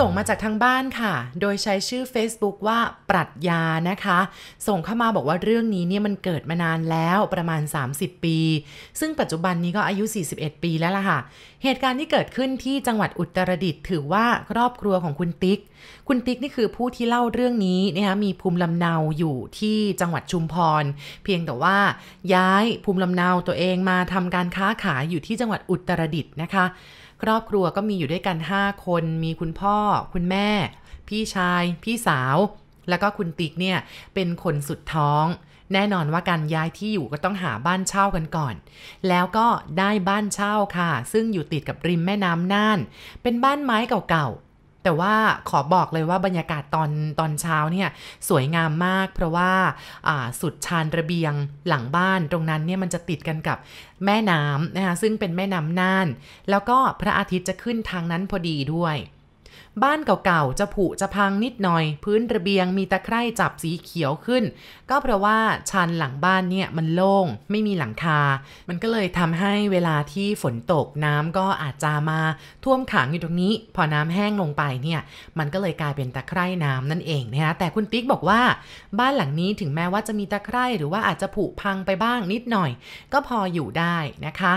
ส่งมาจากทางบ้านค่ะ โดยใช้ชื่อ Facebook ว่าปรัชญานะคะ ส่งเข้ามาบอกว่าเรื่องนี้เนี่ยมันเกิดมานานแล้วประมาณ 30 ปี ซึ่งปัจจุบันนี้ก็อายุ 41 ปีแล้วล่ะค่ะ เหตุการณ์ที่เกิดขึ้นที่จังหวัดอุตรดิตถ์ถือว่าครอบครัวของคุณติ๊ก คุณติ๊กนี่คือผู้ที่เล่าเรื่องนี้นะคะมีภูมิลำเนาอยู่ที่จังหวัดชุมพร เพียงแต่ว่าย้ายภูมิลำเนาตัวเองมาทำการค้าขายอยู่ที่จังหวัดอุตรดิตถ์นะคะ ครอบครัวก็มีอยู่ด้วยกัน 5 คน มีคุณพ่อ คุณแม่ พี่ชาย พี่สาว แล้วก็คุณติ๊กเนี่ย เป็นคนสุดท้อง แน่นอนว่าการย้ายที่อยู่ก็ต้องหาบ้านเช่ากันก่อน แล้วก็ได้บ้านเช่าค่ะ ซึ่งอยู่ติดกับริมแม่น้ำน่าน เป็นบ้านไม้เก่าๆ แต่ว่าขอบอกเลยว่าบรรยากาศตอนตอนเช้าเนี่ยสวยงามมาก เพราะว่าสุดชานระเบียงหลังบ้านตรงนั้นเนี่ยมันจะติดกันกับแม่น้ำนะคะซึ่งเป็นแม่น้ำน่าน แล้วก็พระอาทิตย์จะขึ้นทางนั้นพอดีด้วย บ้านเก่าๆ จะผุจะพังนิดหน่อย พื้นระเบียงมีตะไคร่จับสีเขียวขึ้น ก็เพราะว่าชันหลังบ้านเนี่ยมันโล่งไม่มีหลังคา มันก็เลยทำให้เวลาที่ฝนตกน้ำก็อาจจะมาท่วมขังอยู่ตรงนี้ พอน้ำแห้งลงไปเนี่ยมันก็เลยกลายเป็นตะไคร่น้ำนั่นเองนะคะแต่คุณติ๊กบอกว่าบ้านหลังนี้ถึงแม้ว่าจะมีตะไคร่หรือว่าอาจจะผุพังไปบ้างนิดหน่อย ก็พออยู่ได้นะคะ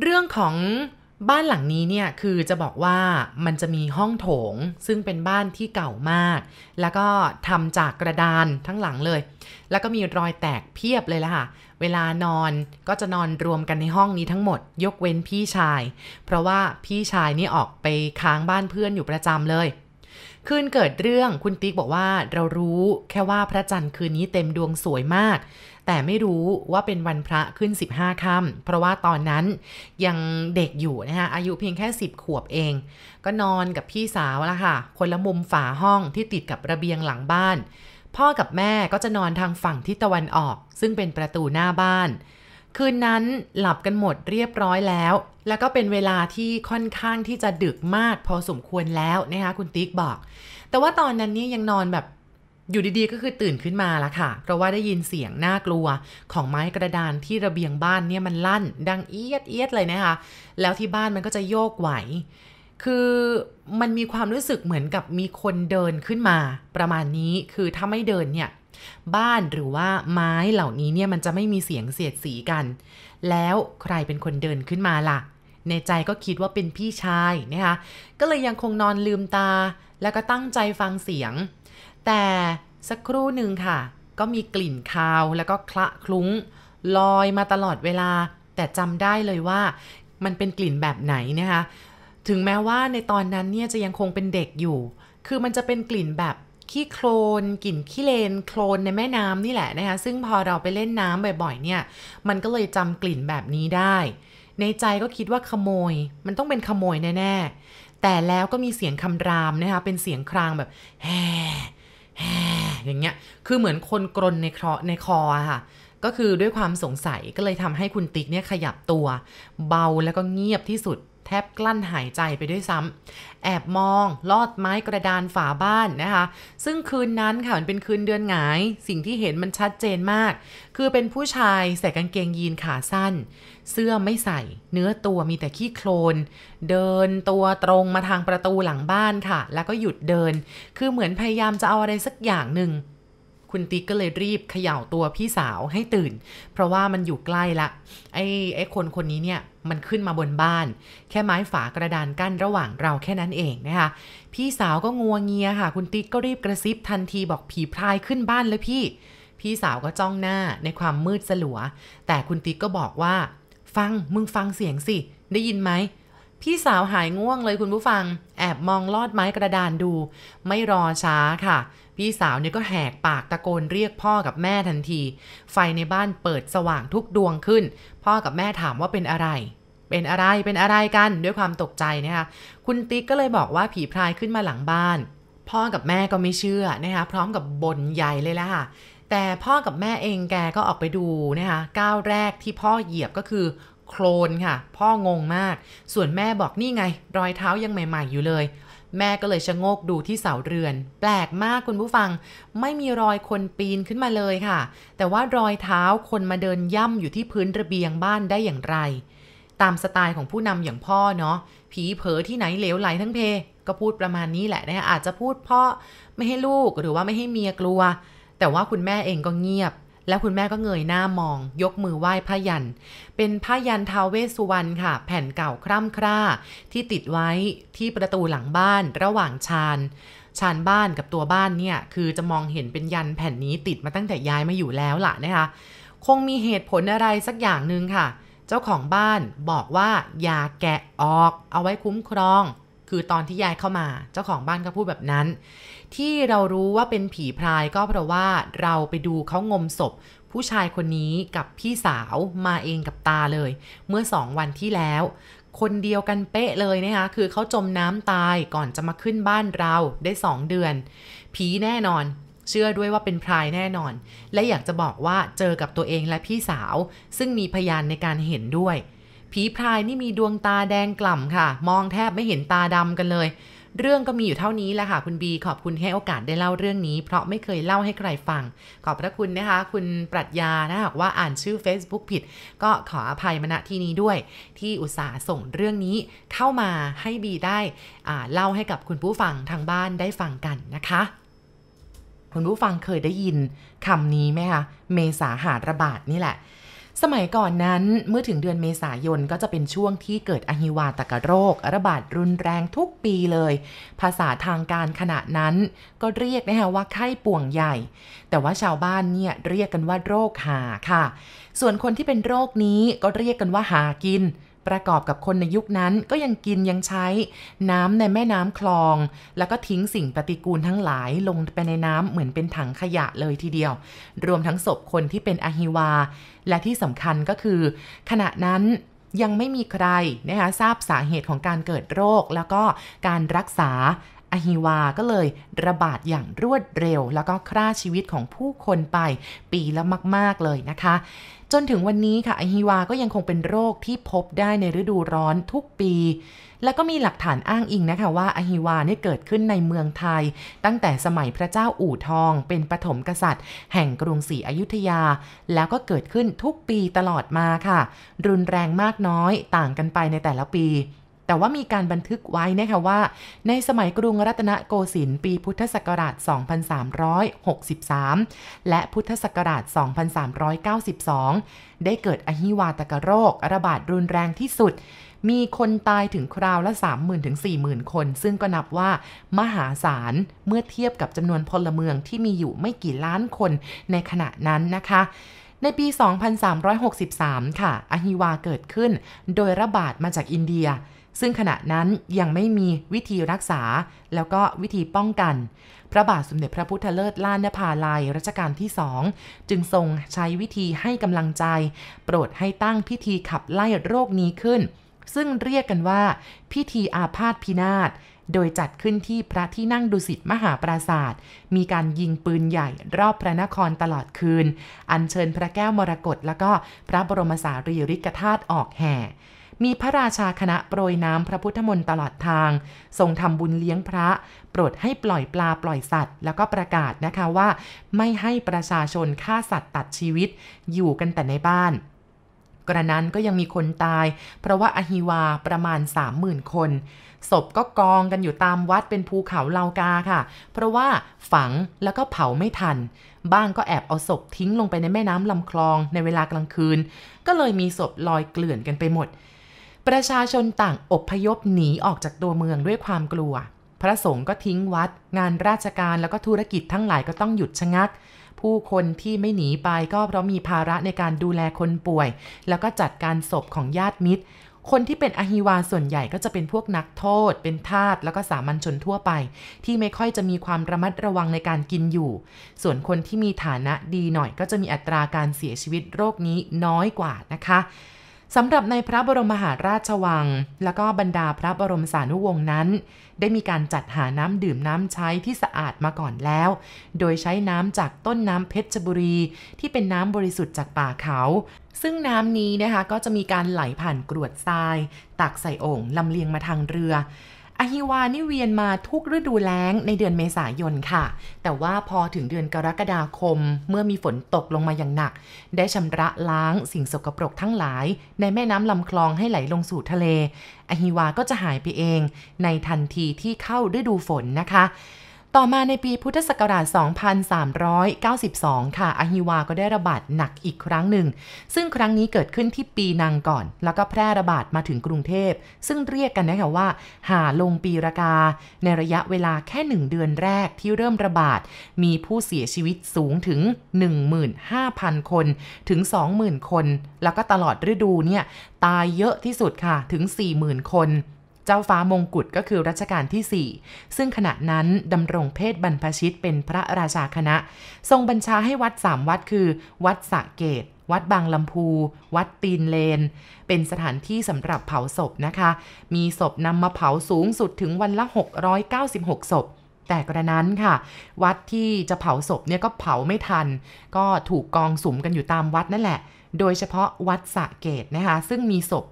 เรื่องของ บ้านหลังนี้เนี่ยคือจะบอกว่ามันจะมีห้องโถง ซึ่งเป็นบ้านที่เก่ามาก แล้วก็ทำจากกระดานทั้งหลังเลย แล้วก็มีรอยแตกเพียบเลยละค่ะ เวลานอนก็จะนอนรวมกันในห้องนี้ทั้งหมด ยกเว้นพี่ชาย เพราะว่าพี่ชายนี่ออกไปค้างบ้านเพื่อนอยู่ประจำเลยคืนเกิดเรื่องคุณติ๊กบอกว่าเรารู้แค่ว่าพระจันทร์คืนนี้เต็มดวงสวยมาก แต่ไม่รู้ว่าเป็นวันพระขึ้น 15ค่ำเพราะว่าตอนนั้นยังเด็กอยู่นะคะอายุเพียงแค่ 10 ขวบเอง ก็นอนกับพี่สาวละค่ะ คนละมุมฝาห้องที่ติดกับระเบียงหลังบ้าน พ่อกับแม่ก็จะนอนทางฝั่งทิศตะวันออก ซึ่งเป็นประตูหน้าบ้าน คืนนั้นหลับกันหมดเรียบร้อยแล้ว แล้วก็เป็นเวลาที่ค่อนข้างที่จะดึกมากพอสมควรแล้วนะคะคุณติ๊กบอก แต่ว่าตอนนั้นนี่ยังนอนแบบ อยู่ดีๆ ก็คือตื่นขึ้นมาละค่ะ เพราะว่าได้ยินเสียงน่ากลัว ของไม้กระดานที่ระเบียงบ้านเนี่ยมันลั่น ดังเอียดเอียดเลยนะคะ แล้วที่บ้านมันก็จะโยกไหว คือมันมีความรู้สึกเหมือนกับมีคนเดินขึ้นมาประมาณนี้ คือถ้าไม่เดินเนี่ยบ้านหรือว่าไม้เหล่านี้เนี่ยมันจะไม่มีเสียงเสียดสีกัน แล้วใครเป็นคนเดินขึ้นมาล่ะ ในใจก็คิดว่าเป็นพี่ชายนะคะ ก็เลยยังคงนอนลืมตา แล้วก็ตั้งใจฟังเสียง แต่สักครู่หนึ่งค่ะ ก็มีกลิ่นคาวแล้วก็คละคลุ้ง ลอยมาตลอดเวลา แต่จำได้เลยว่า มันเป็นกลิ่นแบบไหนนะคะ ถึงแม้ว่าในตอนนั้นเนี่ยจะยังคงเป็นเด็กอยู่ คือมันจะเป็นกลิ่นแบบขี้โคลนกลิ่นขี้เลนโคลนในแม่น้ำนี่แหละนะคะ ซึ่งพอเราไปเล่นน้ำบ่อยๆ เนี่ย มันก็เลยจำกลิ่นแบบนี้ได้ ในใจก็คิดว่าขโมย มันต้องเป็นขโมยแน่ๆแต่แล้วก็มีเสียงคำรามนะคะ เป็นเสียงครางแบบแฮ่ อย่างเงี้ย คือเหมือนคนกรนในคอในคอค่ะ ก็คือด้วยความสงสัยก็เลยทำให้คุณติ๊กเนี่ยขยับตัว เบาแล้วก็เงียบที่สุด แทบกลั้นหายใจไปด้วยซ้ำแอบมองลอดไม้กระดานฝาบ้านนะคะ ซึ่งคืนนั้นค่ะมันเป็นคืนเดือนหงาย สิ่งที่เห็นมันชัดเจนมาก คือเป็นผู้ชายใส่กางเกงยีนขาสั้น เสื้อไม่ใส่ เนื้อตัวมีแต่ขี้โคลน เดินตัวตรงมาทางประตูหลังบ้านค่ะ แล้วก็หยุดเดิน คือเหมือนพยายามจะเอาอะไรสักอย่างหนึ่งคุณติ๊กก็เลยรีบเขย่าตัวพี่สาวให้ตื่น เพราะว่ามันอยู่ใกล้ละไอ้ไอ้คนคนนี้เนี่ย มันขึ้นมาบนบ้าน แค่ไม้ฝากระดานกั้นระหว่างเราแค่นั้นเองนะคะ พี่สาวก็งัวเงียค่ะ คุณติ๊กก็รีบกระซิบทันทีบอกผีพรายขึ้นบ้านเลยพี่ พี่สาวก็จ้องหน้าในความมืดสลัว แต่คุณติ๊กก็บอกว่า ฟังมึงฟังเสียงสิ ได้ยินไหมพี่สาวหายง่วงเลยคุณผู้ฟัง แอบมองลอดไม้กระดานดู ไม่รอช้าค่ะ พี่สาวเนี่ยก็แหกปากตะโกนเรียกพ่อกับแม่ทันที ไฟในบ้านเปิดสว่างทุกดวงขึ้น พ่อกับแม่ถามว่าเป็นอะไร เป็นอะไรเป็นอะไรกันด้วยความตกใจนะคะคุณติ๊กก็เลยบอกว่าผีพรายขึ้นมาหลังบ้าน พ่อกับแม่ก็ไม่เชื่อนะคะพร้อมกับบนใหญ่เลยล่ะค่ะแต่พ่อกับแม่เองแกก็ออกไปดูนะคะก้าวแรกที่พ่อเหยียบก็คือโคลนค่ะ พ่องงมาก ส่วนแม่บอกนี่ไง รอยเท้ายังใหม่ ๆ อยู่เลย แม่ก็เลยชะโงกดูที่เสาเรือน แปลกมากคุณผู้ฟัง ไม่มีรอยคนปีนขึ้นมาเลยค่ะ แต่ว่ารอยเท้าคนมาเดินย่ำอยู่ที่พื้นระเบียงบ้านได้อย่างไร ตามสไตล์ของผู้นำอย่างพ่อเนาะผีเผลอที่ไหนเหลวไหลทั้งเพ ก็พูดประมาณนี้แหละนะอาจจะพูดเพราะไม่ให้ลูกหรือว่าไม่ให้เมียกลัว แต่ว่าคุณแม่เองก็เงียบ แล้วคุณแม่ก็เงยหน้ามอง ยกมือไหว้พระยัน เป็นพระยันทาวเวสสุวรรณค่ะ แผ่นเก่าคร่ำคร่า ที่ติดไว้ที่ประตูหลังบ้านระหว่างชานชานบ้านกับตัวบ้านเนี่ยคือจะมองเห็นเป็นยันแผ่นนี้ติดมาตั้งแต่ย้ายมาอยู่แล้วล่ะนะคะคงมีเหตุผลอะไรสักอย่างหนึ่งค่ะเจ้าของบ้านบอกว่าอย่าแกะออก เอาไว้คุ้มครอง คือตอนที่ยายเข้ามา เจ้าของบ้านก็พูดแบบนั้น ที่เรารู้ว่าเป็นผีพรายก็เพราะว่าเราไปดูเขางมศพ ผู้ชายคนนี้กับพี่สาวมาเองกับตาเลย เมื่อสองวันที่แล้ว คนเดียวกันเป๊ะเลยนะคะคือเขาจมน้ำตายก่อนจะมาขึ้นบ้านเราได้สองเดือน ผีแน่นอน เชื่อด้วยว่าเป็นพรายแน่นอน และอยากจะบอกว่าเจอกับตัวเองและพี่สาว ซึ่งมีพยานในการเห็นด้วย ผีพรายนี่มีดวงตาแดงกล่ำค่ะ มองแทบไม่เห็นตาดำกันเลย เรื่องก็มีอยู่เท่านี้แหละค่ะคุณบีขอบคุณให้โอกาสได้เล่าเรื่องนี้ เพราะไม่เคยเล่าให้ใครฟัง ขอบพระคุณนะคะ คุณปรัชญานะหากว่าอ่านชื่อ Facebook ผิด ก็ขออภัยมาณที่นี้ด้วย ที่อุตส่าห์ส่งเรื่องนี้เข้ามาให้บีได้เล่าให้กับคุณผู้ฟังทางบ้านได้ฟังกันนะคะ คุณผู้ฟังเคยได้ยินคำนี้ไหมคะเมษาหาระบาดนี่แหละ สมัยก่อนนั้นเมื่อถึงเดือนเมษายนก็จะเป็นช่วงที่เกิดอหิวาตกโรค ระบาดรุนแรงทุกปีเลย ภาษาทางการขณะนั้น ก็เรียกนะคะว่าไข้ป่วงใหญ่ แต่ว่าชาวบ้านเนี่ยเรียกกันว่าโรคหาค่ะ ส่วนคนที่เป็นโรคนี้ก็เรียกกันว่าหากิน ประกอบกับคนในยุคนั้นก็ยังกินยังใช้น้ำในแม่น้ำคลอง แล้วก็ทิ้งสิ่งปฏิกูลทั้งหลายลงไปในน้ำเหมือนเป็นถังขยะเลยทีเดียว รวมทั้งศพคนที่เป็นอหิวา และที่สำคัญก็คือ ขณะนั้นยังไม่มีใครนะคะทราบสาเหตุของการเกิดโรค แล้วก็การรักษา อหิวาก็เลยระบาดอย่างรวดเร็ว แล้วก็ฆ่าชีวิตของผู้คนไปปีละมาก ๆ เลยนะคะ จนถึงวันนี้ค่ะอหิวาก็ยังคงเป็นโรคที่พบได้ในฤดูร้อนทุกปี แล้วก็มีหลักฐานอ้างอิงนะคะว่าอหิวาเนี่ยเกิดขึ้นในเมืองไทย ตั้งแต่สมัยพระเจ้าอู่ทอง เป็นปฐมกษัตริย์ แห่งกรุงศรีอยุธยา แล้วก็เกิดขึ้นทุกปีตลอดมาค่ะ รุนแรงมากน้อยต่างกันไปในแต่ละปี แต่ว่ามีการบันทึกไว้นะคะว่า ในสมัยกรุงรัตนโกสินทร์ปีพุทธศักราช 2363 และพุทธศักราช 2392 ได้เกิดอหิวาตกโรค ระบาดรุนแรงที่สุด มีคนตายถึงคราวละ 30,000ถึง40,000 คน ซึ่งก็นับว่ามหาศาลเมื่อเทียบกับจำนวนพลเมืองที่มีอยู่ไม่กี่ล้านคนในขณะนั้นนะคะในปี 2363 ค่ะ อหิวาเกิดขึ้น โดยระบาดมาจากอินเดีย ซึ่งขณะนั้นยังไม่มีวิธีรักษา แล้วก็วิธีป้องกัน พระบาทสมเด็จพระพุทธเลิศล้านนภาลัยรัชกาลที่สองจึงทรงใช้วิธีให้กำลังใจ โปรดให้ตั้งพิธีขับไล่โรคนี้ขึ้น ซึ่งเรียกกันว่า พิธีอาพาธพินาศโดยจัดขึ้นที่พระที่นั่งดุสิตมหาปราศาสตร์มีการยิงปืนใหญ่รอบพระนครตลอดคืน อัญเชิญพระแก้วมรกตแล้วก็พระบรมสารีริกธาตุออกแห่ มีพระราชาคณะโปรยน้ำพระพุทธมนต์ตลอดทาง ทรงทำบุญเลี้ยงพระ โปรดให้ปล่อยปลาปล่อยสัตว์ แล้วก็ประกาศนะคะว่า ไม่ให้ประชาชนฆ่าสัตว์ตัดชีวิต อยู่กันแต่ในบ้านกระนั้นก็ยังมีคนตาย เพราะว่าอหิวาประมาณ 30,000 คน ศพก็กองกันอยู่ตามวัดเป็นภูเขาเลากาค่ะ เพราะว่าฝังแล้วก็เผาไม่ทัน บ้างก็แอบเอาศพทิ้งลงไปในแม่น้ำลำคลองในเวลากลางคืน ก็เลยมีศพลอยเกลื่อนกันไปหมด ประชาชนต่างอบพยพหนีออกจากตัวเมืองด้วยความกลัว พระสงฆ์ก็ทิ้งวัด งานราชการแล้วก็ธุรกิจทั้งหลายก็ต้องหยุดชะงัก ผู้คนที่ไม่หนีไปก็เพราะมีภาระในการดูแลคนป่วย แล้วก็จัดการศพของญาติมิตร คนที่เป็นอหิวาส่วนใหญ่ก็จะเป็นพวกนักโทษ เป็นทาสแล้วก็สามัญชนทั่วไป ที่ไม่ค่อยจะมีความระมัดระวังในการกินอยู่ ส่วนคนที่มีฐานะดีหน่อย ก็จะมีอัตราการเสียชีวิตโรคนี้น้อยกว่านะคะ สำหรับในพระบรมมหาราชวัง และก็บรรดาพระบรมสานุวงศ์นั้น ได้มีการจัดหาน้ำดื่มน้ำใช้ที่สะอาดมาก่อนแล้ว โดยใช้น้ำจากต้นน้ำเพชรบุรี ที่เป็นน้ำบริสุทธิ์จากป่าเขา ซึ่งน้ำนี้นะคะก็จะมีการไหลผ่านกรวดทราย ตักใส่โอ่งลำเลียงมาทางเรือ อหิวานี่เวียนมาทุกฤดูแล้งในเดือนเมษายนค่ะ แต่ว่าพอถึงเดือนกรกฎาคม เมื่อมีฝนตกลงมาอย่างหนัก ได้ชำระล้างสิ่งสกปรกทั้งหลาย ในแม่น้ำลำคลองให้ไหลลงสู่ทะเลอหิวาก็จะหายไปเอง ในทันทีที่เข้าฤดูฝนนะคะ ต่อมาในปีพุทธศักราช 2392 ค่ะ อหิวาก็ได้ระบาดหนักอีกครั้งหนึ่ง ซึ่งครั้งนี้เกิดขึ้นที่ปีนังก่อน แล้วก็แพร่ระบาดมาถึงกรุงเทพ ซึ่งเรียกกันนะคะว่า หาลงปีรากา ในระยะเวลาแค่หนึ่งเดือนแรกที่เริ่มระบาด มีผู้เสียชีวิตสูงถึง 15,000 คนถึง 20,000 คน แล้วก็ตลอดฤดูเนี่ยตายเยอะที่สุดค่ะถึง 40,000 คน เจ้าฟ้ามงกุฎก็คือรัชกาลที่ 4 ซึ่งขณะนั้นดำรงเพศบรรพชิตเป็นพระราชาคณะ ทรงบัญชาให้วัดสามวัดคือ วัดสะเกตวัดบางลำพู วัดตีนเลน เป็นสถานที่สำหรับเผาศพนะคะ มีศพนำมาเผาสูงสุดถึงวันละ 696 ศพ แต่กระนั้นค่ะ วัดที่จะเผาศพเนี่ยก็เผาไม่ทัน ก็ถูกกองสุมกันอยู่ตามวัดนั่นแหละ โดยเฉพาะวัดสะเกตนะคะ ซึ่งมีศพ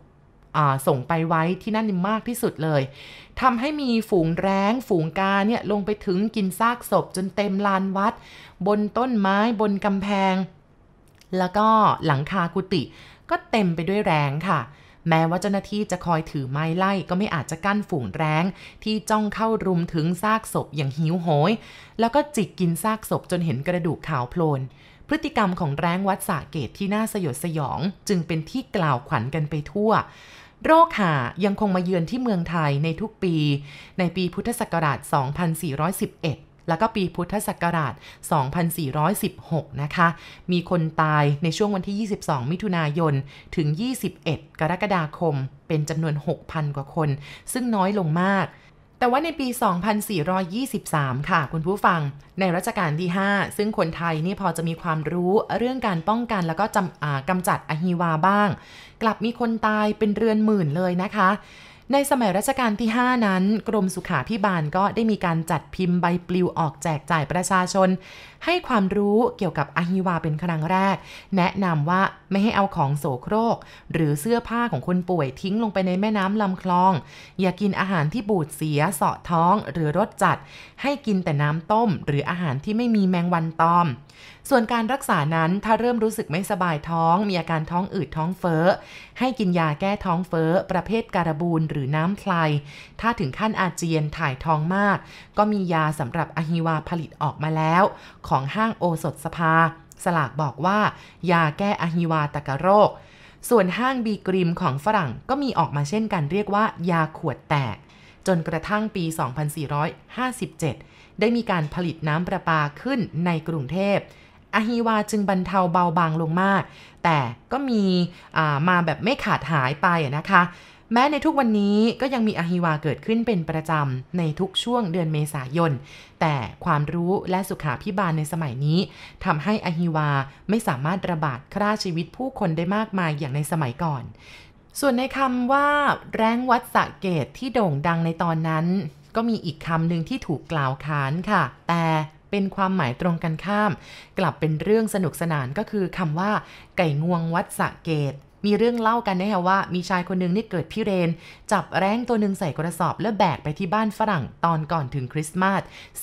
ส่งไปไว้ที่นั่นมากที่สุดเลยทำให้มีฝูงแร้ง ฝูงกาเนี่ยลงไปถึงกินซากศพจนเต็มลานวัด บนต้นไม้บนกำแพง แล้วก็หลังคากุฏิก็เต็มไปด้วยแรงค่ะ แม้ว่าเจ้าหน้าที่จะคอยถือไม้ไล่ก็ไม่อาจจะกั้นฝูงแร้งที่จ้องเข้ารุมถึงซากศพอย่างหิวโหย แล้วก็จิกกินซากศพจนเห็นกระดูกขาวโพลนพฤติกรรมของแร้งวัดสาเกตที่น่าสยดสยอง จึงเป็นที่กล่าวขวัญกันไปทั่ว โรคหายังคงมาเยือนที่เมืองไทยในทุกปี ในปีพุทธศักราช 2411 แล้วก็ปีพุทธศักราช 2416 นะคะ มีคนตายในช่วงวันที่ 22 มิถุนายน ถึง 21 กรกฎาคม เป็นจำนวน 6,000 กว่าคน ซึ่งน้อยลงมาก แต่ว่าในปี 2423 ค่ะ คุณผู้ฟัง ในรัชกาลที่ 5 ซึ่งคนไทยนี่พอจะมีความรู้เรื่องการป้องกันแล้วก็กำจัดอหิวาบ้าง กลับมีคนตายเป็นเรือนหมื่นเลยนะคะ ในสมัยรัชกาลที่ 5 นั้น กรมสุขาพิบาลก็ได้มีการจัดพิมพ์ใบปลิวออกแจกจ่ายประชาชน ให้ความรู้เกี่ยวกับอหิวาเป็นครั้งแรก แนะนำว่าไม่ให้เอาของโสโครก หรือเสื้อผ้าของคนป่วยทิ้งลงไปในแม่น้ำลำคลอง อย่ากินอาหารที่บูดเสียเสาะท้องหรือรสจัด ให้กินแต่น้ำต้ม หรืออาหารที่ไม่มีแมงวันตอม ส่วนการรักษานั้นถ้าเริ่มรู้สึกไม่สบายท้อง มีอาการท้องอืดท้องเฟ้อให้กินยาแก้ท้องเฟ้อประเภทการบูนหรือน้ำพลายถ้าถึงขั้นอาเจียนถ่ายท้องมาก ก็มียาสำหรับอหิวาผลิตออกมาแล้ว ของห้างโอสถสภา สลากบอกว่า ยาแก้อหิวาตกโรค ส่วนห้างบีกริมของฝรั่งก็มีออกมาเช่นกันเรียกว่า ยาขวดแตก จนกระทั่งปี 2457 ได้มีการผลิตน้ำประปาขึ้นในกรุงเทพอหิวาจึงบรรเทาเบาบางลงมาก แต่ก็มีมาแบบไม่ขาดหายไปนะคะ แม้ในทุกวันนี้ก็ยังมีอหิวาเกิดขึ้นเป็นประจำในทุกช่วงเดือนเมษายน แต่ความรู้และสุขาพิบาลในสมัยนี้ทำให้อหิวาไม่สามารถระบาดฆ่าชีวิตผู้คนได้มากมายอย่างในสมัยก่อน ส่วนในคำว่า แรงวัดสะเกตที่โด่งดังในตอนนั้น ก็มีอีกคำหนึ่งที่ถูกกล่าวขานค่ะ แต่เป็นความหมายตรงกันข้าม กลับเป็นเรื่องสนุกสนานก็คือคำว่า ไก่งวงวัดสะเกต มีเรื่องเล่ากันนะคะว่ามีชายคนหนึ่งนี่เกิดพิเรน จับแร้งตัวหนึ่งใส่กระสอบ แล้วแบกไปที่บ้านฝรั่งตอนก่อนถึงคริสต์มาส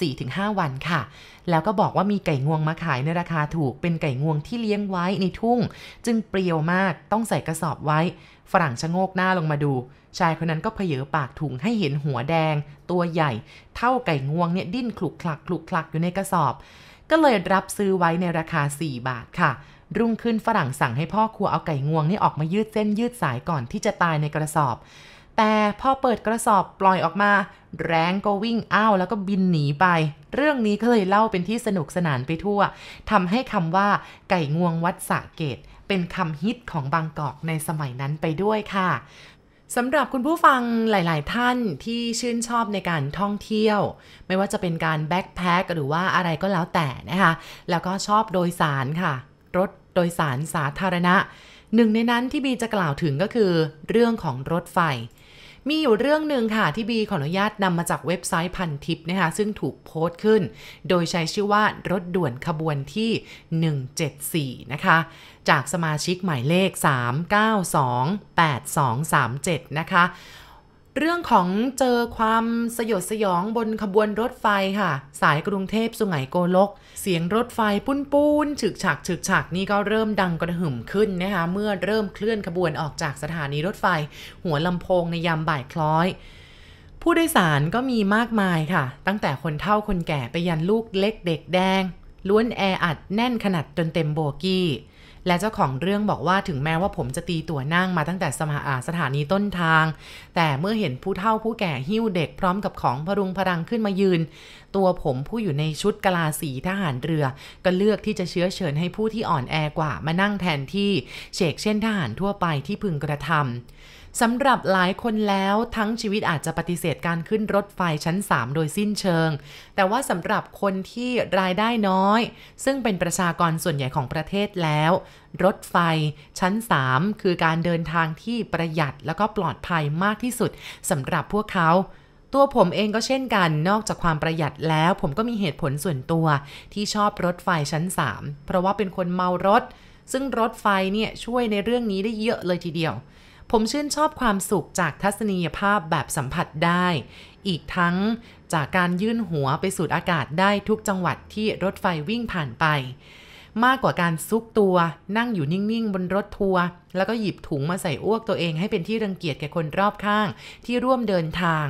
4-5 วันค่ะ แล้วก็บอกว่ามีไก่งวงมาขายในราคาถูกเป็นไก่งวงที่เลี้ยงไว้ในทุ่ง จึงเปรียวมากต้องใส่กระสอบไว้ ฝรั่งชะโงกหน้าลงมาดู ชายคนนั้นก็เพเยอปากถุงให้เห็นหัวแดง ตัวใหญ่ เท่าไก่งวงเนี่ยดิ้นคลุกคลักคลุกคลักอยู่ในกระสอบ ก็เลยรับซื้อไว้ในราคา 4 บาทค่ะ รุ่งขึ้นฝรั่งสั่งให้พ่อครัวเอาไก่งวงนี่ออกมายืดเส้นยืดสายก่อนที่จะตายในกระสอบ แต่พอเปิดกระสอบปล่อยออกมา แรงก็วิ่งอ้าวแล้วก็บินหนีไป เรื่องนี้ก็เลยเล่าเป็นที่สนุกสนานไปทั่วทำให้คำว่า ไก่งวงวัดสะเกต เป็นคำฮิตของบางกอกในสมัยนั้นไปด้วยค่ะสำหรับคุณผู้ฟังหลาย ๆ ท่านที่ชื่นชอบในการท่องเที่ยว ไม่ว่าจะเป็นการแบ็คแพคหรือว่าอะไรก็แล้วแต่นะคะ แล้วก็ชอบโดยสารค่ะ รถ โดยสารสาธารณะ หนึ่งในนั้นที่บีจะกล่าวถึงก็คือ เรื่องของรถไฟ มีอยู่เรื่องหนึ่งค่ะที่บีขออนุญาตนำมาจากเว็บไซต์พันทิปนะคะซึ่งถูกโพสต์ขึ้น โดยใช้ชื่อว่ารถด่วนขบวนที่ 174 นะคะ จากสมาชิกหมายเลข 3928237 นะคะ เรื่องของเจอความสยดสยองบนขบวนรถไฟค่ะ สายกรุงเทพสุไหงโกลก เสียงรถไฟปุ้นปูนฉึกฉักฉึกฉักนี่ก็เริ่มดังกระหึ่มขึ้นนะคะเมื่อเริ่มเคลื่อนขบวนออกจากสถานีรถไฟ หัวลำโพงในยามบ่ายคล้อย ผู้โดยสารก็มีมากมายค่ะ ตั้งแต่คนเฒ่าคนแก่ไปยันลูกเล็กเด็กแดงล้วนแออัดแน่นขนาดจนเต็มโบกี้ และเจ้าของเรื่องบอกว่าถึงแม้ว่าผมจะตีตัวนั่งมาตั้งแต่สมาอาสถานีต้นทาง แต่เมื่อเห็นผู้เฒ่าผู้แก่หิ้วเด็กพร้อมกับของพรุงพรังขึ้นมายืน ตัวผมผู้อยู่ในชุดกลาสีทหารเรือ ก็เลือกที่จะเชื้อเชิญให้ผู้ที่อ่อนแอกว่ามานั่งแทนที่เชกเช่นทหารทั่วไปที่พึงกระทำ สำหรับหลายคนแล้วทั้งชีวิตอาจจะปฏิเสธการขึ้นรถไฟชั้น 3 โดยสิ้นเชิง แต่ว่าสำหรับคนที่รายได้น้อย ซึ่งเป็นประชากรส่วนใหญ่ของประเทศแล้ว รถไฟชั้น 3 คือการเดินทางที่ประหยัดแล้วก็ปลอดภัยมากที่สุดสำหรับพวกเขาตัวผมเองก็เช่นกัน นอกจากความประหยัดแล้ว ผมก็มีเหตุผลส่วนตัวที่ชอบรถไฟชั้น 3 เพราะว่าเป็นคนเมารถ ซึ่งรถไฟเนี่ยช่วยในเรื่องนี้ได้เยอะเลยทีเดียว ผมชื่นชอบความสุขจากทัศนียภาพแบบสัมผัสได้ อีกทั้งจากการยื่นหัวไปสูดอากาศได้ทุกจังหวัดที่รถไฟวิ่งผ่านไป มากกว่าการซุกตัวนั่งอยู่นิ่ง ๆ บนรถทัวร์แล้วก็หยิบถุงมาใส่อ้วกตัวเองให้เป็นที่รังเกียจแก่คนรอบข้างที่ร่วมเดินทาง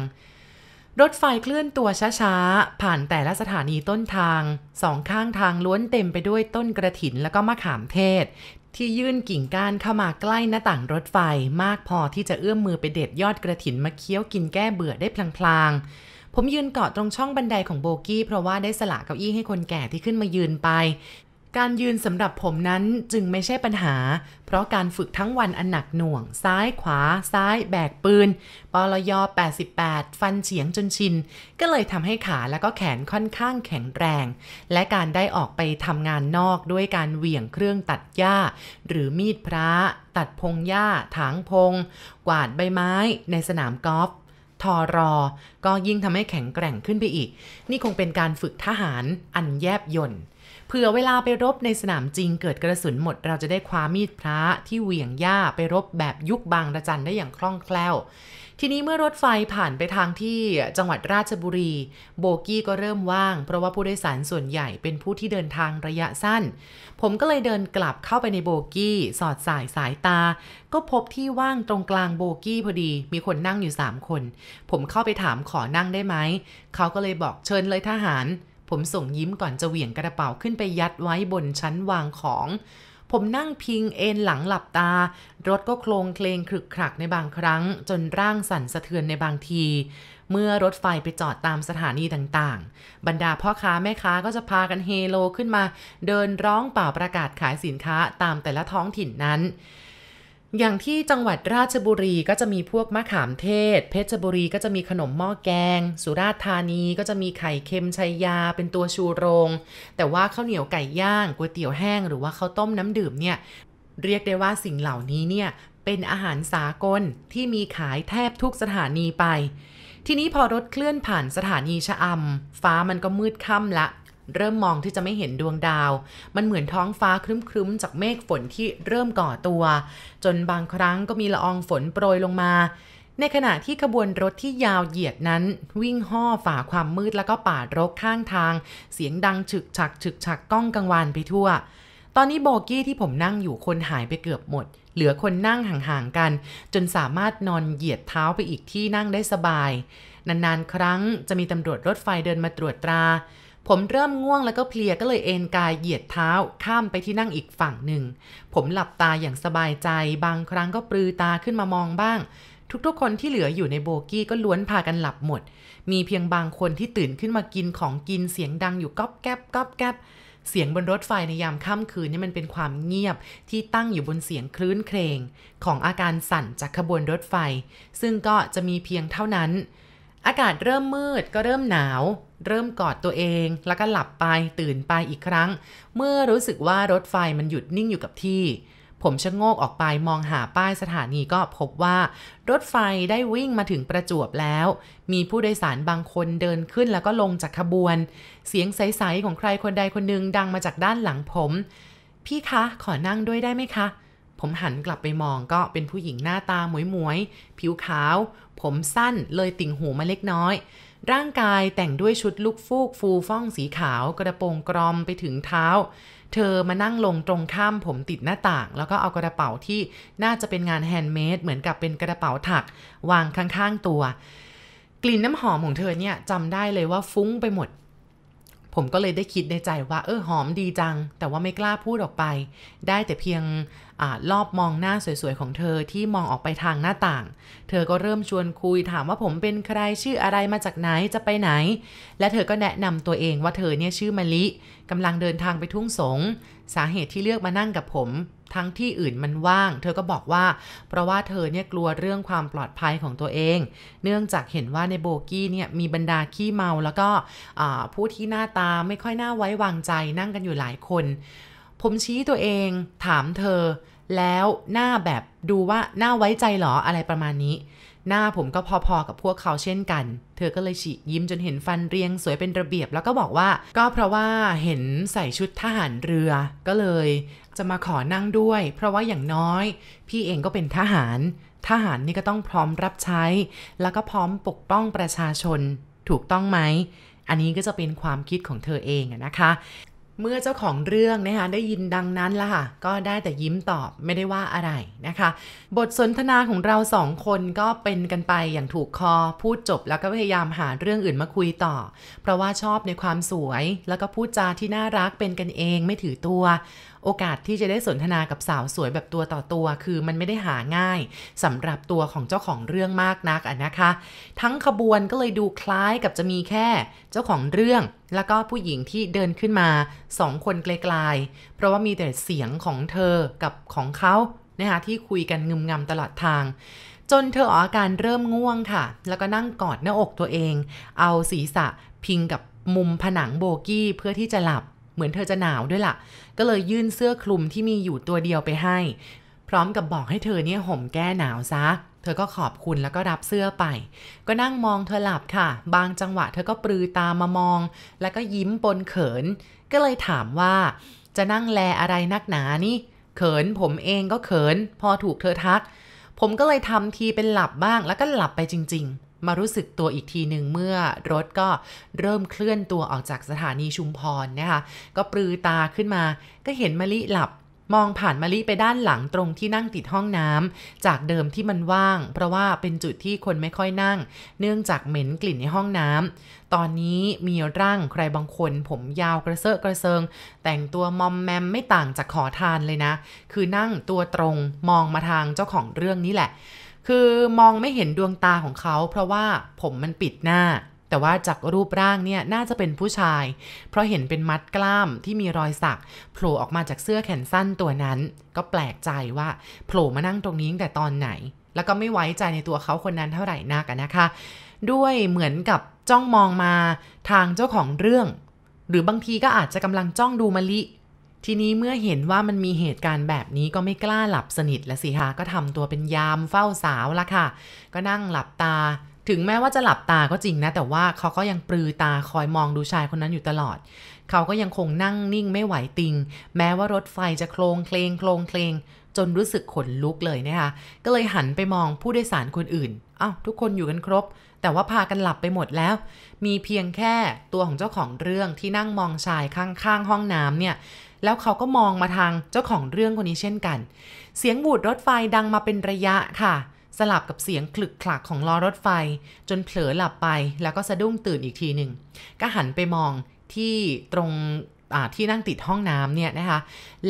รถไฟเคลื่อนตัวช้าๆ ผ่านแต่ละสถานีต้นทาง สองข้างทางล้วนเต็มไปด้วยต้นกระถินแล้วก็มะขามเทศ ที่ยื่นกิ่งก้านเข้ามาใกล้หน้าต่างรถไฟมากพอที่จะเอื้อมมือไปเด็ดยอดกระถินมาเคี้ยวกินแก้เบื่อได้พลางๆ ผมยืนเกาะตรงช่องบันไดของโบกี้เพราะว่าได้สละเก้าอี้ให้คนแก่ที่ขึ้นมายืนไป การยืนสำหรับผมนั้นจึงไม่ใช่ปัญหา เพราะการฝึกทั้งวันอันหนักหน่วง ซ้ายขวา ซ้ายแบกปืนปลย88 ฟันเฉียงจนชิน ก็เลยทำให้ขาและก็แขนค่อนข้างแข็งแรง และการได้ออกไปทำงานนอกด้วยการเหวี่ยงเครื่องตัดหญ้า หรือมีดพระ ตัดพงหญ้า ถางพง กวาดใบไม้ในสนามกอล์ฟทอรอ ก็ยิ่งทำให้แข็งแกร่งขึ้นไปอีก นี่คงเป็นการฝึกทหารอันแยบยนต์ ผื่อเวลาไปรบในสนามจริงเกิดกระสุนหมด เราจะได้คว้ามีดพระที่เหวี่ยงหญ้าไปรบแบบยุคบางระจันได้อย่างคล่องแคล่ว ทีนี้เมื่อรถไฟผ่านไปทางที่จังหวัดราชบุรี โบกี้ก็เริ่มว่าง เพราะว่าผู้โดยสารส่วนใหญ่เป็นผู้ที่เดินทางระยะสั้น ผมก็เลยเดินกลับเข้าไปในโบกี้ สอดสายสายตา ก็พบที่ว่างตรงกลางโบกี้พอดี มีคนนั่งอยู่3คน ผมเข้าไปถามขอนั่งได้ไหมเขาก็เลยบอกเชิญเลยทหาร ผมส่งยิ้มก่อนจะเหวี่ยงกระเป๋าขึ้นไปยัดไว้บนชั้นวางของ ผมนั่งพิงเอนหลังหลับตา รถก็โคลงเคลงคลึกครักในบางครั้ง จนร่างสั่นสะเทือนในบางที เมื่อรถไฟไปจอดตามสถานีต่างๆ บรรดาพ่อค้าแม่ค้าก็จะพากันเฮโลขึ้นมา เดินร้องเป่าประกาศขายสินค้าตามแต่ละท้องถิ่นนั้น อย่างที่จังหวัดราชบุรีก็จะมีพวกมะขามเทศ เพชรบุรีก็จะมีขนมหม้อแกง สุราษฎร์ธานีก็จะมีไข่เค็มชัยยาเป็นตัวชูโรง แต่ว่าข้าวเหนียวไก่ย่างก๋วยเตี๋ยวแห้งหรือว่าข้าวต้มน้ำดื่มเนี่ยเรียกได้ว่าสิ่งเหล่านี้เนี่ยเป็นอาหารสากลที่มีขายแทบทุกสถานีไป ทีนี้พอรถเคลื่อนผ่านสถานีชะอำฟ้ามันก็มืดค่ำละ เริ่มมองที่จะไม่เห็นดวงดาว มันเหมือนท้องฟ้าครึ้มๆ จากเมฆฝนที่เริ่มก่อตัว จนบางครั้งก็มีละอองฝนโปรยลงมา ในขณะที่ขบวนรถที่ยาวเหยียดนั้น วิ่งห่อฝ่าความมืดแล้วก็ป่ารกข้างทาง เสียงดังฉึกฉักฉึกฉักก้องกังวานไปทั่ว ตอนนี้โบกี้ที่ผมนั่งอยู่คนหายไปเกือบหมด เหลือคนนั่งห่างๆกัน จนสามารถนอนเหยียดเท้าไปอีกที่นั่งได้สบาย นานๆครั้งจะมีตำรวจรถไฟเดินมาตรวจตรา ผมเริ่มง่วงแล้วก็เพลียก็เลยเอนกายเหยียดเท้าข้ามไปที่นั่งอีกฝั่งหนึ่ง ผมหลับตาอย่างสบายใจ บางครั้งก็ปลือตาขึ้นมามองบ้าง ทุกๆ คนที่เหลืออยู่ในโบกี้ก็ล้วนพากันหลับหมด มีเพียงบางคนที่ตื่นขึ้นมากินของกินเสียงดังอยู่ก๊อบแก๊บก๊อบแก๊บเสียงบนรถไฟในยามค่ำคืนนี่มันเป็นความเงียบที่ตั้งอยู่บนเสียงคลื่นเครง ของอาการสั่นจากขบวนรถไฟ ซึ่งก็จะมีเพียงเท่านั้น อากาศเริ่มมืดก็เริ่มหนาว เริ่มกอดตัวเอง แล้วก็หลับไปตื่นไปอีกครั้ง เมื่อรู้สึกว่ารถไฟมันหยุดนิ่งอยู่กับที่ ผมชะโงกออกไปมองหาป้ายสถานีก็พบว่า รถไฟได้วิ่งมาถึงประจวบแล้ว มีผู้โดยสารบางคนเดินขึ้นแล้วก็ลงจากขบวน เสียงใส ๆ ของใครคนใดคนหนึ่งดังมาจากด้านหลังผม พี่คะขอนั่งด้วยได้ไหมคะ ผมหันกลับไปมองก็เป็นผู้หญิงหน้าตาหมวยหมวยผิวขาว ผมสั้นเลยติ่งหูมาเล็กน้อย ร่างกายแต่งด้วยชุดลูกฟูกฟูฟ่องสีขาวกระโปรงกรอมไปถึงเท้า เธอมานั่งลงตรงข้ามผมติดหน้าต่าง แล้วก็เอากระเป๋าที่น่าจะเป็นงานแฮนด์เมดเหมือนกับเป็นกระเป๋าถัก วางข้างๆตัว กลิ่นน้ำหอมของเธอเนี่ยจำได้เลยว่าฟุ้งไปหมด ผมก็เลยได้คิดในใจว่า เออหอมดีจัง แต่ว่าไม่กล้าพูดออกไป ได้แต่เพียงอรอบมองหน้าสวยๆของเธอที่มองออกไปทางหน้าต่าง เธอก็เริ่มชวนคุยถามว่าผมเป็นใครชื่ออะไรมาจากไหนจะไปไหน และเธอก็แนะนำตัวเองว่าเธอเนี่ยชื่อมะลิกำลังเดินทางไปทุ่งสง สาเหตุที่เลือกมานั่งกับผม ทั้งที่อื่นมันว่าง เธอก็บอกว่า เพราะว่าเธอเนี่ยกลัวเรื่องความปลอดภัยของตัวเอง เนื่องจากเห็นว่าในโบกี้เนี่ยมีบรรดาขี้เมาแล้วก็ผู้ที่หน้าตาไม่ค่อยน่าไว้วางใจนั่งกันอยู่หลายคน ผมชี้ตัวเองถามเธอ แล้วหน้าแบบดูว่าหน้าไว้ใจหรออะไรประมาณนี้ หน้าผมก็พอๆกับพวกเขาเช่นกัน เธอก็เลยฉีกยิ้มจนเห็นฟันเรียงสวยเป็นระเบียบแล้วก็บอกว่า ก็เพราะว่าเห็นใส่ชุดทหารเรือก็เลย จะมาขอนั่งด้วย เพราะว่าอย่างน้อย พี่เองก็เป็นทหาร ทหารนี่ก็ต้องพร้อมรับใช้ แล้วก็พร้อมปกป้องประชาชน ถูกต้องไหม อันนี้ก็จะเป็นความคิดของเธอเองนะคะ เมื่อเจ้าของเรื่องนะคะได้ยินดังนั้นละค่ะก็ได้แต่ยิ้มตอบไม่ได้ว่าอะไรนะคะ บทสนทนาของเราสองคนก็เป็นกันไปอย่างถูกคอพูดจบแล้วก็พยายามหาเรื่องอื่นมาคุยต่อ เพราะว่าชอบในความสวยแล้วก็พูดจาที่น่ารักเป็นกันเองไม่ถือตัว โอกาสที่จะได้สนทนากับสาวสวยแบบตัวต่อตัว คือมันไม่ได้หาง่ายสำหรับตัวของเจ้าของเรื่องมากนักนะคะ ทั้งขบวนก็เลยดูคล้ายกับจะมีแค่เจ้าของเรื่องแล้วก็ผู้หญิงที่เดินขึ้นมาสองคนไกลๆ เพราะว่ามีแต่เสียงของเธอกับของเขานะคะที่คุยกันงึมงำตลอดทาง จนเธอออกอาการเริ่มง่วงค่ะ แล้วก็นั่งกอดหน้าอกตัวเอง เอาศีรษะพิงกับมุมผนังโบกี้เพื่อที่จะหลับ เหมือนเธอจะหนาวด้วยละ่ะ ก็เลยยื่นเสื้อคลุมที่มีอยู่ตัวเดียวไปให้ พร้อมกับบอกให้เธอเนี่ยห่มแก้หนาวซะ เธอก็ขอบคุณแล้วก็รับเสื้อไป ก็นั่งมองเธอหลับค่ะ บางจังหวะเธอก็ปลือตามามอง แล้วก็ยิ้มปนเขิน ก็เลยถามว่า จะนั่งแลอะไรนักหนานี่ เขินผมเองก็เขิน พอถูกเธอทัก ผมก็เลยทำทีเป็นหลับบ้างแล้วก็หลับไปจริง ๆ มารู้สึกตัวอีกทีหนึ่งเมื่อรถก็เริ่มเคลื่อนตัวออกจากสถานีชุมพรนะคะ ก็ปลือตาขึ้นมา ก็เห็นมะลิหลับมองผ่านมะลิไปด้านหลังตรงที่นั่งติดห้องน้ำจากเดิมที่มันว่าง เพราะว่าเป็นจุดที่คนไม่ค่อยนั่ง เนื่องจากเหม็นกลิ่นในห้องน้ำตอนนี้มีร่างใครบางคน ผมยาวกระเซาะกระเซิง แต่งตัวมอมแมมไม่ต่างจากขอทานเลยนะ คือนั่งตัวตรงมองมาทางเจ้าของเรื่องนี้แหละ คือมองไม่เห็นดวงตาของเขา เพราะว่าผมมันปิดหน้า แต่ว่าจากรูปร่างเนี่ยน่าจะเป็นผู้ชาย เพราะเห็นเป็นมัดกล้ามที่มีรอยสักโผล่ออกมาจากเสื้อแขนสั้นตัวนั้น ก็แปลกใจว่าโผล่มานั่งตรงนี้ตั้งแต่ตอนไหน แล้วก็ไม่ไว้ใจในตัวเขาคนนั้นเท่าไหร่นักนะคะ ด้วยเหมือนกับจ้องมองมาทางเจ้าของเรื่อง หรือบางทีก็อาจจะกำลังจ้องดูมะลิ ทีนี้เมื่อเห็นว่ามันมีเหตุการณ์แบบนี้ก็ไม่กล้าหลับสนิทละสิคะก็ทำตัวเป็นยามเฝ้าสาวละค่ะ ก็นั่งหลับตา ถึงแม้ว่าจะหลับตาก็จริงนะ แต่ว่าเขาก็ยังปลือตาคอยมองดูชายคนนั้นอยู่ตลอด เขาก็ยังคงนั่งนิ่งไม่ไหวติง แม้ว่ารถไฟจะโคลงเคลงโคลงเคลงจนรู้สึกขนลุกเลยนะคะก็เลยหันไปมองผู้โดยสารคนอื่นอ้าวทุกคนอยู่กันครบ แต่ว่าพากันหลับไปหมดแล้ว มีเพียงแค่ตัวของเจ้าของเรื่องที่นั่งมองชายข้างๆห้องน้ำเนี่ย แล้วเขาก็มองมาทางเจ้าของเรื่องคนนี้เช่นกัน เสียงบูดรถไฟดังมาเป็นระยะค่ะ สลับกับเสียงคลึกคลักของล้อรถไฟ จนเผลอหลับไปแล้วก็สะดุ้งตื่นอีกทีหนึ่งก็หันไปมองที่ตรงที่นั่งติดห้องน้ำเนี่ยนะคะ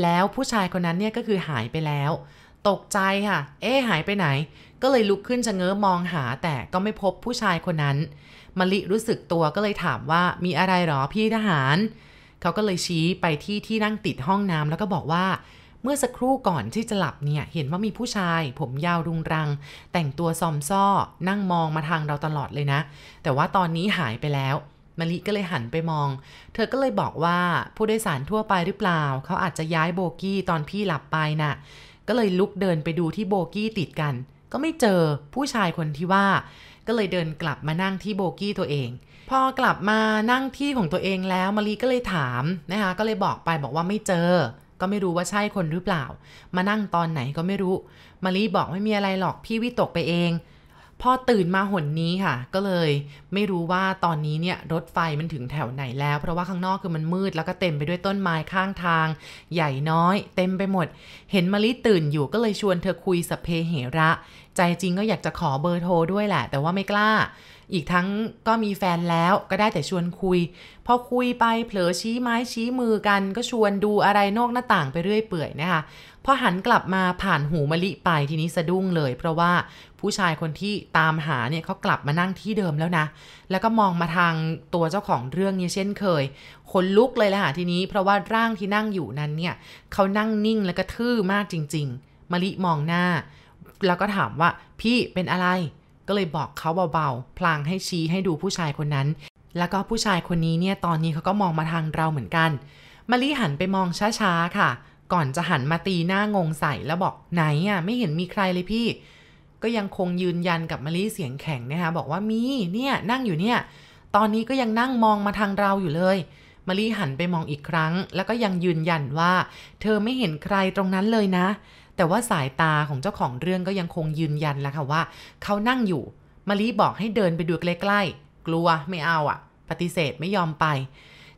แล้วผู้ชายคนนั้นเนี่ยก็คือหายไปแล้ว ตกใจค่ะ เอ๊หายไปไหน ก็เลยลุกขึ้นจะเง้อมองหาแต่ก็ไม่พบผู้ชายคนนั้นมะลิรู้สึกตัวก็เลยถามว่ามีอะไรหรอพี่ทหาร เขาก็เลยชี้ไปที่ที่นั่งติดห้องน้ำแล้วก็บอกว่าเมื่อสักครู่ก่อนที่จะหลับเนี่ย เห็นว่ามีผู้ชาย ผมยาวรุงรัง แต่งตัวซอมซ่อ นั่งมองมาทางเราตลอดเลยนะ แต่ว่าตอนนี้หายไปแล้วมะลิก็เลยหันไปมอง เธอก็เลยบอกว่าผู้โดยสารทั่วไปหรือเปล่า เขาอาจจะย้ายโบกี้ตอนพี่หลับไปนะ่ะ ก็เลยลุกเดินไปดูที่โบกี้ติดกัน ก็ไม่เจอผู้ชายคนที่ว่า ก็เลยเดินกลับมานั่งที่โบกี้ตัวเอง พอกลับมานั่งที่ของตัวเองแล้วมารีก็เลยถามนะคะก็เลยบอกไปบอกว่าไม่เจอ ก็ไม่รู้ว่าใช่คนหรือเปล่า มานั่งตอนไหนก็ไม่รู้มารีบอกไม่มีอะไรหรอกพี่วิตกไปเอง พอตื่นมาหนนี้ค่ะ ก็เลยไม่รู้ว่าตอนนี้เนี่ยรถไฟมันถึงแถวไหนแล้ว เพราะว่าข้างนอกคือมันมืดแล้วก็เต็มไปด้วยต้นไม้ข้างทาง ใหญ่น้อย เต็มไปหมด เห็นมะลิตื่นอยู่ก็เลยชวนเธอคุยสเพเหระ ใจจริงก็อยากจะขอเบอร์โทรด้วยแหละ แต่ว่าไม่กล้า อีกทั้งก็มีแฟนแล้วก็ได้แต่ชวนคุย พอคุยไปเผลอชี้ไม้ชี้มือกัน ก็ชวนดูอะไรนอกหน้าต่างไปเรื่อยเปื่อยนะคะ พอหันกลับมาผ่านหูมะลิไปทีนี้สะดุ้งเลย เพราะว่าผู้ชายคนที่ตามหาเนี่ยเขากลับมานั่งที่เดิมแล้วนะ แล้วก็มองมาทางตัวเจ้าของเรื่องนี้เช่นเคยคนลุกเลยแหละทีนี้ เพราะว่าร่างที่นั่งอยู่นั้นเนี่ยเขานั่งนิ่งแล้วก็ทื่อมากจริง ๆมะลิมองหน้า แล้วก็ถามว่าพี่เป็นอะไร ก็เลยบอกเขาเบาๆ พลางให้ชี้ให้ดูผู้ชายคนนั้น แล้วก็ผู้ชายคนนี้เนี่ยตอนนี้เขาก็มองมาทางเราเหมือนกันมะลิหันไปมองช้าๆค่ะ ก่อนจะหันมาตีหน้างงใส่แล้วบอกไหนอะไม่เห็นมีใครเลยพี่ ก็ยังคงยืนยันกับมะลิเสียงแข็งนะคะบอกว่ามีเนี่ยนั่งอยู่เนี่ย ตอนนี้ก็ยังนั่งมองมาทางเราอยู่เลยมะลิหันไปมองอีกครั้ง แล้วก็ยังยืนยันว่า เธอไม่เห็นใครตรงนั้นเลยนะ แต่ว่าสายตาของเจ้าของเรื่องก็ยังคงยืนยันแล้วค่ะว่า เขานั่งอยู่มะลิบอกให้เดินไปดูใกล้ๆกลัวไม่เอาอะ ปฏิเสธไม่ยอมไป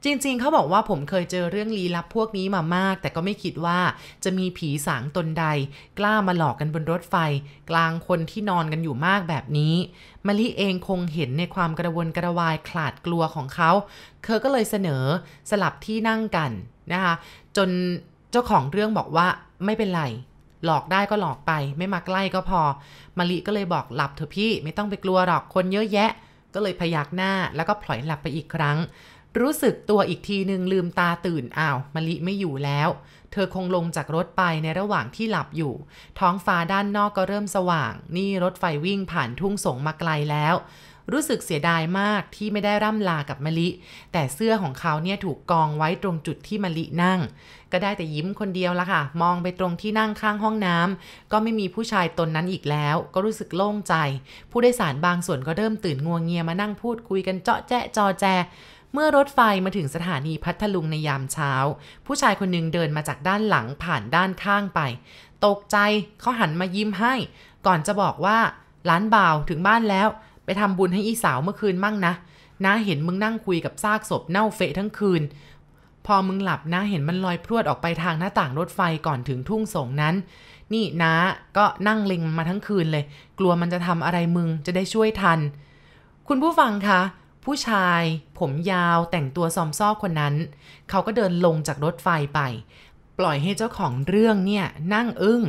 จริงๆ เขาบอกว่าผมเคยเจอเรื่องลี้ลับพวกนี้มามาก แต่ก็ไม่คิดว่าจะมีผีสางตนใด กล้ามาหลอกกันบนรถไฟ กลางคนที่นอนกันอยู่มากแบบนี้มะลิเองคงเห็นในความกระวนกระวายขลาดกลัวของเขา เธอก็เลยเสนอสลับที่นั่งกันนะคะ จนเจ้าของเรื่องบอกว่าไม่เป็นไรหลอกได้ก็หลอกไป ไม่มาใกล้ก็พอมะลิก็เลยบอกหลับเถอะพี่ ไม่ต้องไปกลัวหรอกคนเยอะแยะ ก็เลยพยักหน้าแล้วก็พลอยหลับไปอีกครั้ง รู้สึกตัวอีกทีหนึ่งลืมตาตื่นอ้าวมะลิไม่อยู่แล้ว เธอคงลงจากรถไปในระหว่างที่หลับอยู่ ท้องฟ้าด้านนอกก็เริ่มสว่าง นี่รถไฟวิ่งผ่านทุ่งสงมาไกลแล้ว รู้สึกเสียดายมากที่ไม่ได้ร่ำลากับมะลิ แต่เสื้อของเขาเนี่ยถูกกองไว้ตรงจุดที่มะลินั่ง ก็ได้แต่ยิ้มคนเดียวละค่ะ มองไปตรงที่นั่งข้างห้องน้ำก็ไม่มีผู้ชายตนนั้นอีกแล้ว ก็รู้สึกโล่งใจ ผู้โดยสารบางส่วนก็เริ่มตื่นงัวงเงียมานั่งพูดคุยกันเจาะแจ๊ะจอแจ เมื่อรถไฟมาถึงสถานีพัทลุงในยามเช้า ผู้ชายคนหนึ่งเดินมาจากด้านหลังผ่านด้านข้างไป ตกใจเขาหันมายิ้มให้ ก่อนจะบอกว่าล้านบ่าวถึงบ้านแล้ว ไปทำบุญให้อีสาวเมื่อคืนมั่งนะน้าเห็นมึงนั่งคุยกับซากศพเน่าเฟะทั้งคืน พอมึงหลับนะเห็นมันลอยพรวดออกไปทางหน้าต่างรถไฟก่อนถึงทุ่งสงนั้น นี่น้าก็นั่งเล็งมาทั้งคืนเลย กลัวมันจะทำอะไรมึงจะได้ช่วยทัน คุณผู้ฟังคะ ผู้ชาย ผมยาวแต่งตัวซอมซ้อคนนั้น เขาก็เดินลงจากรถไฟไป ปล่อยให้เจ้าของเรื่องเนี่ยนั่งอึง้ง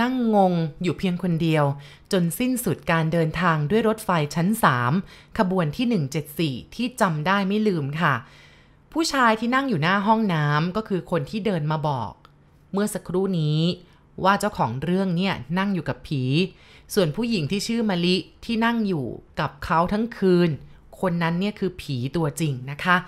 นั่งงงอยู่เพียงคนเดียว จนสิ้นสุดการเดินทางด้วยรถไฟชั้น 3 ขบวนที่ 174 ที่จำได้ไม่ลืมค่ะ ผู้ชายที่นั่งอยู่หน้าห้องน้ำก็คือคนที่เดินมาบอก เมื่อสักครู่นี้ว่าเจ้าของเรื่องเนี่ยนั่งอยู่กับผี ส่วนผู้หญิงที่ชื่อมะลิที่นั่งอยู่กับเขาทั้งคืน คนนั้นเนี่ยคือผีตัวจริงนะคะ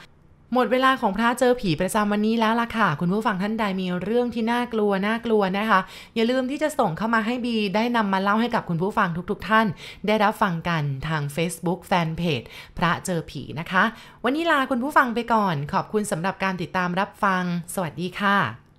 หมดเวลาของพระเจอผีประจำวันนี้แล้วล่ะค่ะ คุณผู้ฟังท่านใดมีเรื่องที่น่ากลัวน่ากลัวนะคะ อย่าลืมที่จะส่งเข้ามาให้บีได้นำมาเล่าให้กับคุณผู้ฟังทุกๆทท่าน ได้รับฟังกันทาง Facebook Fanpage พระเจอผีนะคะ วันนี้ลาคุณผู้ฟังไปก่อน ขอบคุณสำหรับการติดตามรับฟัง สวัสดีค่ะ